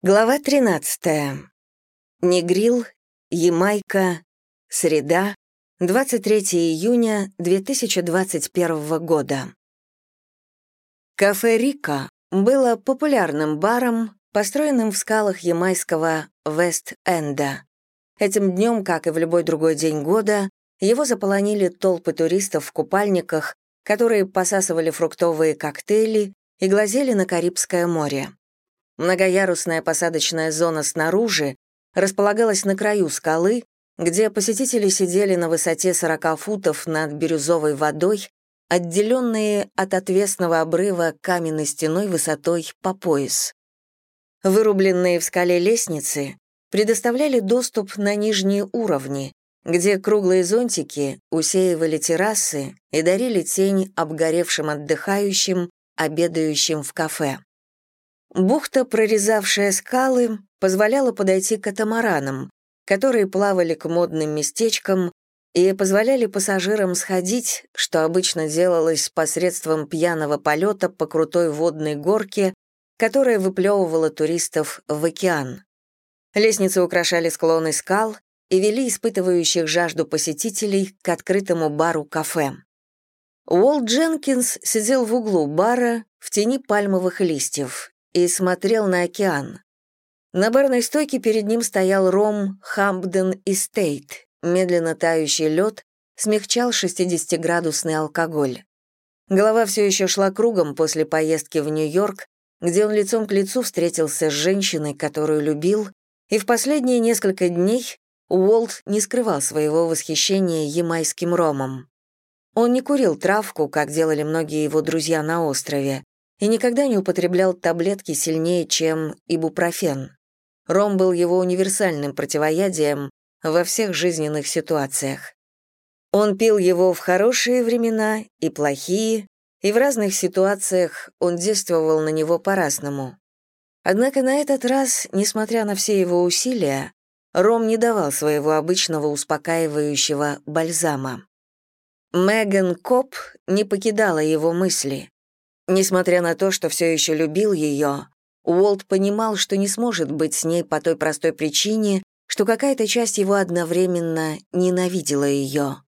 Глава 13. Негрил, Ямайка, среда, 23 июня 2021 года. Кафе «Рика» было популярным баром, построенным в скалах ямайского Вест-Энда. Этим днем, как и в любой другой день года, его заполонили толпы туристов в купальниках, которые посасывали фруктовые коктейли и глазели на Карибское море. Многоярусная посадочная зона снаружи располагалась на краю скалы, где посетители сидели на высоте 40 футов над бирюзовой водой, отделенные от отвесного обрыва каменной стеной высотой по пояс. Вырубленные в скале лестницы предоставляли доступ на нижние уровни, где круглые зонтики усеивали террасы и дарили тень обгоревшим отдыхающим, обедающим в кафе. Бухта, прорезавшая скалы, позволяла подойти к катамаранам, которые плавали к модным местечкам и позволяли пассажирам сходить, что обычно делалось посредством пьяного полета по крутой водной горке, которая выплевывала туристов в океан. Лестницы украшали склоны скал и вели испытывающих жажду посетителей к открытому бару-кафе. Уолт Дженкинс сидел в углу бара в тени пальмовых листьев и смотрел на океан. На барной стойке перед ним стоял ром Hampden Estate, медленно тающий лед, смягчал 60-градусный алкоголь. Голова все еще шла кругом после поездки в Нью-Йорк, где он лицом к лицу встретился с женщиной, которую любил, и в последние несколько дней Уолт не скрывал своего восхищения ямайским ромом. Он не курил травку, как делали многие его друзья на острове, и никогда не употреблял таблетки сильнее, чем ибупрофен. Ром был его универсальным противоядием во всех жизненных ситуациях. Он пил его в хорошие времена и плохие, и в разных ситуациях он действовал на него по-разному. Однако на этот раз, несмотря на все его усилия, Ром не давал своего обычного успокаивающего бальзама. Меган Коп не покидала его мысли. Несмотря на то, что все еще любил ее, Уолт понимал, что не сможет быть с ней по той простой причине, что какая-то часть его одновременно ненавидела ее.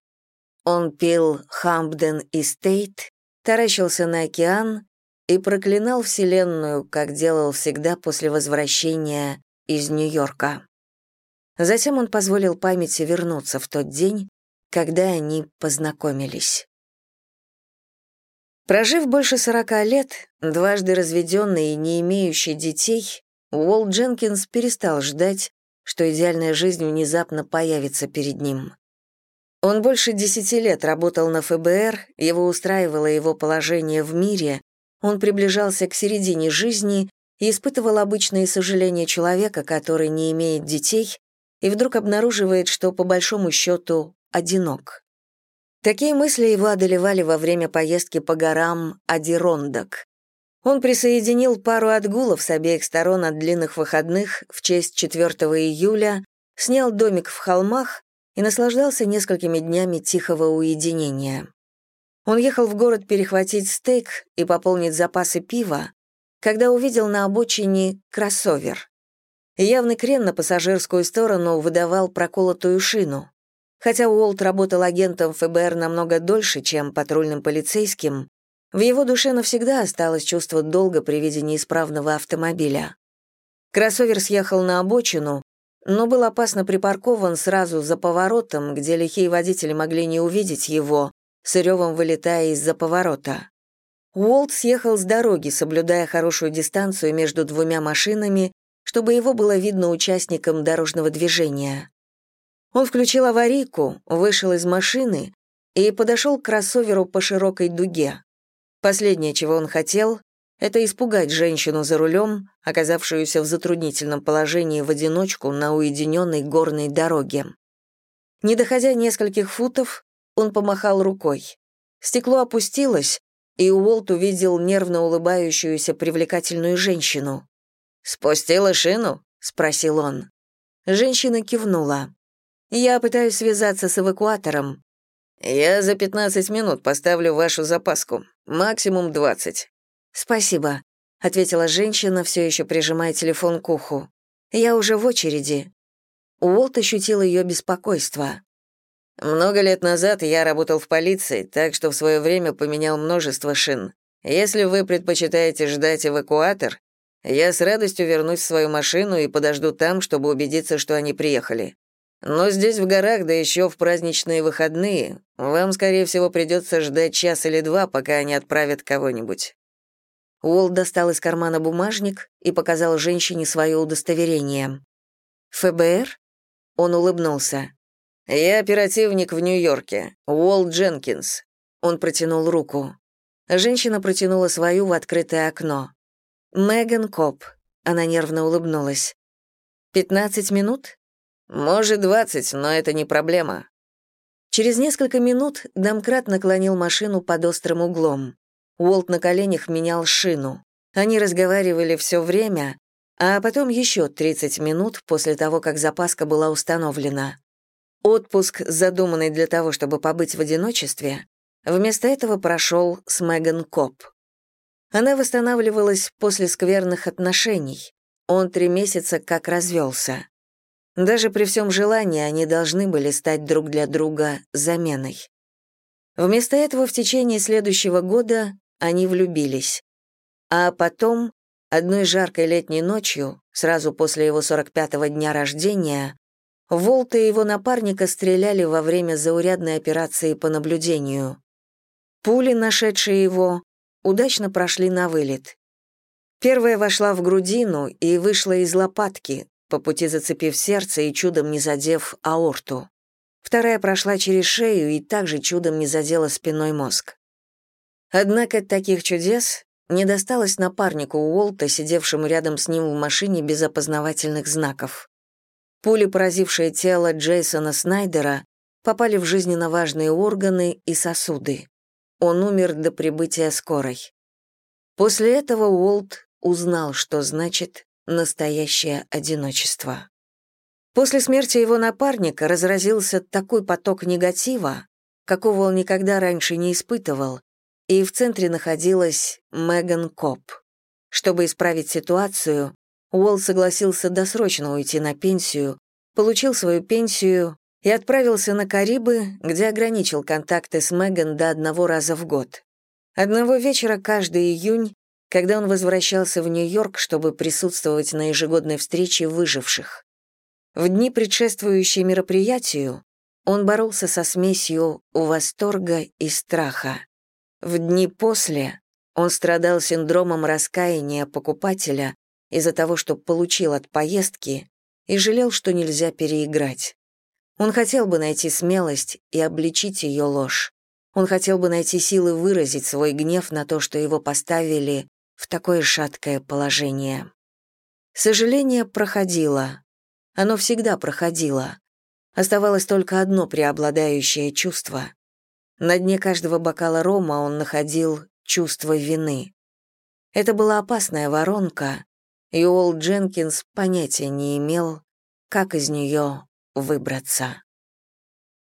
Он пил Hampden Estate, таращился на океан и проклинал Вселенную, как делал всегда после возвращения из Нью-Йорка. Затем он позволил памяти вернуться в тот день, когда они познакомились. Прожив больше 40 лет, дважды разведенный и не имеющий детей, Уолт Дженкинс перестал ждать, что идеальная жизнь внезапно появится перед ним. Он больше десяти лет работал на ФБР, его устраивало его положение в мире, он приближался к середине жизни и испытывал обычные сожаления человека, который не имеет детей, и вдруг обнаруживает, что по большому счету одинок. Такие мысли его одолевали во время поездки по горам Адирондок. Он присоединил пару отгулов с обеих сторон от длинных выходных в честь 4 июля, снял домик в холмах и наслаждался несколькими днями тихого уединения. Он ехал в город перехватить стейк и пополнить запасы пива, когда увидел на обочине кроссовер. Явный крен на пассажирскую сторону выдавал проколотую шину. Хотя Уолт работал агентом ФБР намного дольше, чем патрульным полицейским, в его душе навсегда осталось чувство долга при виде неисправного автомобиля. Кроссовер съехал на обочину, но был опасно припаркован сразу за поворотом, где лихие водители могли не увидеть его, с ревом вылетая из-за поворота. Уолт съехал с дороги, соблюдая хорошую дистанцию между двумя машинами, чтобы его было видно участникам дорожного движения. Он включил аварийку, вышел из машины и подошел к кроссоверу по широкой дуге. Последнее, чего он хотел, это испугать женщину за рулем, оказавшуюся в затруднительном положении в одиночку на уединенной горной дороге. Не доходя нескольких футов, он помахал рукой. Стекло опустилось, и Уолт увидел нервно улыбающуюся привлекательную женщину. «Спустила шину?» — спросил он. Женщина кивнула. Я пытаюсь связаться с эвакуатором. Я за 15 минут поставлю вашу запаску. Максимум 20. Спасибо. ответила женщина, все еще прижимая телефон к уху. «Я уже в очереди». Уолт ощутил ее беспокойство. «Много лет назад я работал в полиции, так что в свое время поменял множество шин. Если вы предпочитаете ждать эвакуатор, я с радостью вернусь в свою машину и подожду там, чтобы убедиться, что они приехали. Но здесь в горах, да еще в праздничные выходные, вам, скорее всего, придется ждать час или два, пока они отправят кого-нибудь». Уолт достал из кармана бумажник и показал женщине свое удостоверение. «ФБР?» Он улыбнулся. «Я оперативник в Нью-Йорке, Уолт Дженкинс». Он протянул руку. Женщина протянула свою в открытое окно. «Меган Коп». Она нервно улыбнулась. «Пятнадцать минут?» «Может, двадцать, но это не проблема». Через несколько минут домкрат наклонил машину под острым углом. Уолт на коленях менял шину. Они разговаривали все время, а потом еще 30 минут после того, как запаска была установлена. Отпуск, задуманный для того, чтобы побыть в одиночестве, вместо этого прошел с Меган Коп. Она восстанавливалась после скверных отношений. Он три месяца как развелся. Даже при всем желании они должны были стать друг для друга заменой. Вместо этого в течение следующего года они влюбились. А потом, одной жаркой летней ночью, сразу после его 45-го дня рождения, Волта и его напарника стреляли во время заурядной операции по наблюдению. Пули, нашедшие его, удачно прошли на вылет. Первая вошла в грудину и вышла из лопатки, по пути зацепив сердце и чудом не задев аорту. Вторая прошла через шею и также чудом не задела спиной мозг. Однако таких чудес не досталось напарнику Уолта, сидевшему рядом с ним в машине без опознавательных знаков. Пули, поразившие тело Джейсона Снайдера, попали в жизненно важные органы и сосуды. Он умер до прибытия скорой. После этого Уолт узнал, что значит настоящее одиночество. После смерти его напарника разразился такой поток негатива, какого он никогда раньше не испытывал, и в центре находилась Меган Коп. Чтобы исправить ситуацию, Уолл согласился досрочно уйти на пенсию, получил свою пенсию и отправился на Карибы, где ограничил контакты с Меган до одного раза в год. Одного вечера каждый июнь, когда он возвращался в Нью-Йорк, чтобы присутствовать на ежегодной встрече выживших. В дни, предшествующие мероприятию, он боролся со смесью восторга и страха. В дни после он страдал синдромом раскаяния покупателя из-за того, что получил от поездки, и жалел, что нельзя переиграть. Он хотел бы найти смелость и обличить ее ложь. Он хотел бы найти силы выразить свой гнев на то, что его поставили в такое шаткое положение. Сожаление проходило. Оно всегда проходило. Оставалось только одно преобладающее чувство на дне каждого бокала рома он находил чувство вины. Это была опасная воронка, и Уолл Дженкинс понятия не имел, как из нее выбраться.